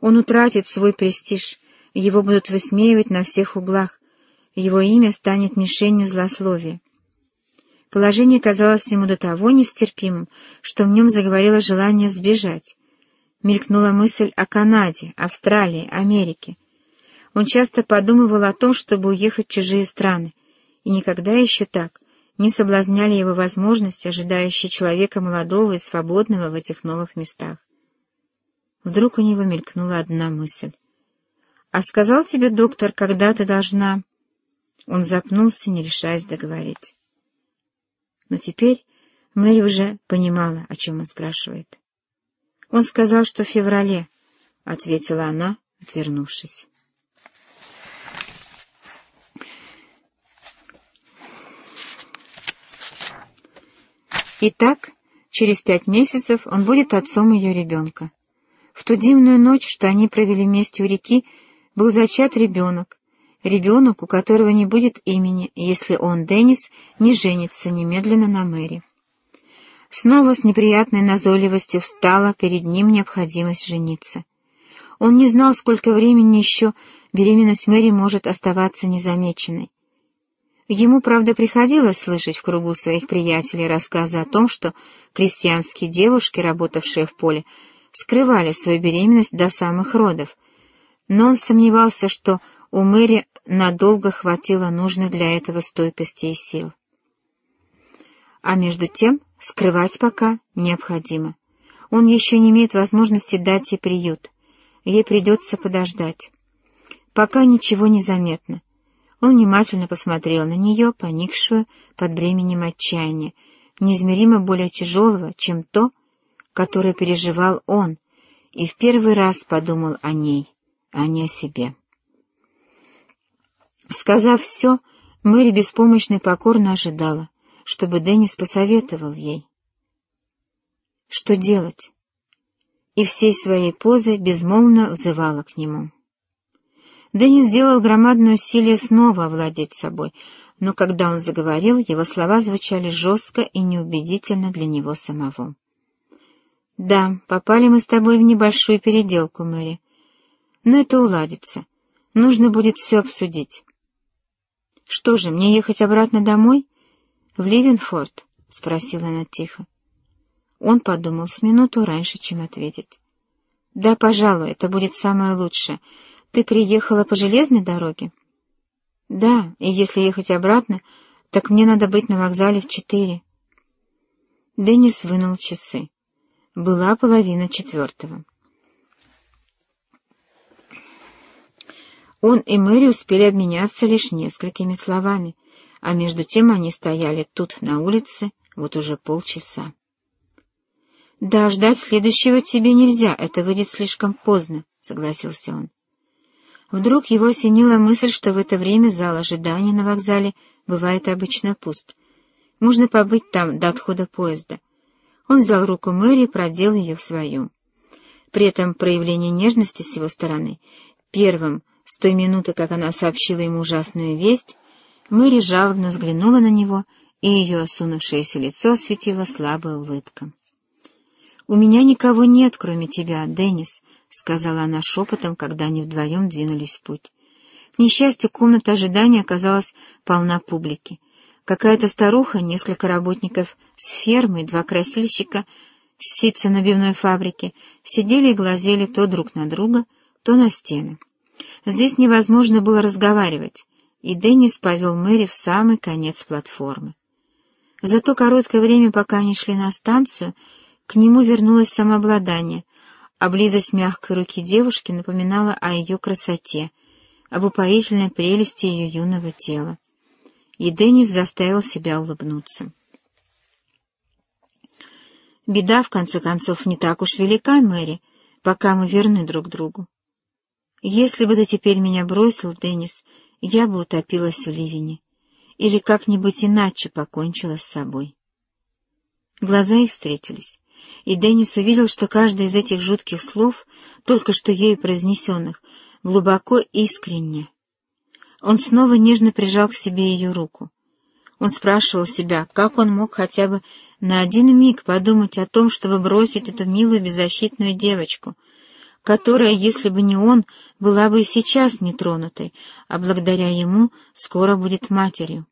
Он утратит свой престиж, его будут высмеивать на всех углах, его имя станет мишенью злословия. Положение казалось ему до того нестерпимым, что в нем заговорило желание сбежать. Мелькнула мысль о Канаде, Австралии, Америке. Он часто подумывал о том, чтобы уехать в чужие страны, и никогда еще так не соблазняли его возможности, ожидающие человека молодого и свободного в этих новых местах. Вдруг у него мелькнула одна мысль. «А сказал тебе доктор, когда ты должна...» Он запнулся, не решаясь договорить. Но теперь Мэри уже понимала, о чем он спрашивает. «Он сказал, что в феврале», — ответила она, отвернувшись. Итак, через пять месяцев он будет отцом ее ребенка. В ту дивную ночь, что они провели вместе у реки, был зачат ребенок, ребенок, у которого не будет имени, если он, Деннис, не женится немедленно на Мэри. Снова с неприятной назойливостью встала перед ним необходимость жениться. Он не знал, сколько времени еще беременность Мэри может оставаться незамеченной. Ему, правда, приходилось слышать в кругу своих приятелей рассказы о том, что крестьянские девушки, работавшие в поле, скрывали свою беременность до самых родов, но он сомневался, что у Мэри надолго хватило нужной для этого стойкости и сил. А между тем скрывать пока необходимо. Он еще не имеет возможности дать ей приют. Ей придется подождать. Пока ничего не заметно. Он внимательно посмотрел на нее, поникшую под бременем отчаяния, неизмеримо более тяжелого, чем то, которое переживал он, и в первый раз подумал о ней, а не о себе. Сказав все, Мэри беспомощно и покорно ожидала, чтобы Деннис посоветовал ей. Что делать? И всей своей позой безмолвно взывала к нему. Дэнни сделал громадное усилие снова овладеть собой, но когда он заговорил, его слова звучали жестко и неубедительно для него самого. «Да, попали мы с тобой в небольшую переделку, Мэри. Но это уладится. Нужно будет все обсудить». «Что же, мне ехать обратно домой?» «В Ливенфорд?» — спросила она тихо. Он подумал с минуту раньше, чем ответить. «Да, пожалуй, это будет самое лучшее. Ты приехала по железной дороге? Да, и если ехать обратно, так мне надо быть на вокзале в четыре. Деннис вынул часы. Была половина четвертого. Он и Мэри успели обменяться лишь несколькими словами, а между тем они стояли тут, на улице, вот уже полчаса. «Да, ждать следующего тебе нельзя, это выйдет слишком поздно», — согласился он. Вдруг его осенила мысль, что в это время зал ожидания на вокзале бывает обычно пуст. Можно побыть там до отхода поезда. Он взял руку Мэри и продел ее в свою. При этом проявление нежности с его стороны, первым, с той минуты, как она сообщила ему ужасную весть, Мэри жалобно взглянула на него, и ее осунувшееся лицо осветила слабая улыбка. «У меня никого нет, кроме тебя, Деннис», — сказала она шепотом, когда они вдвоем двинулись в путь. К несчастью, комната ожидания оказалась полна публики. Какая-то старуха, несколько работников с фермы, два красильщика с ситцо-набивной фабрики сидели и глазели то друг на друга, то на стены. Здесь невозможно было разговаривать, и Деннис повел Мэри в самый конец платформы. За то короткое время, пока они шли на станцию, к нему вернулось самообладание, а близость мягкой руки девушки напоминала о ее красоте, об упоительной прелести ее юного тела. И Деннис заставил себя улыбнуться. Беда, в конце концов, не так уж велика, Мэри, пока мы верны друг другу. Если бы ты теперь меня бросил, Деннис, я бы утопилась в ливене или как-нибудь иначе покончила с собой. Глаза их встретились и Деннис увидел, что каждое из этих жутких слов, только что ею произнесенных, глубоко искренне. Он снова нежно прижал к себе ее руку. Он спрашивал себя, как он мог хотя бы на один миг подумать о том, чтобы бросить эту милую беззащитную девочку, которая, если бы не он, была бы и сейчас нетронутой, а благодаря ему скоро будет матерью.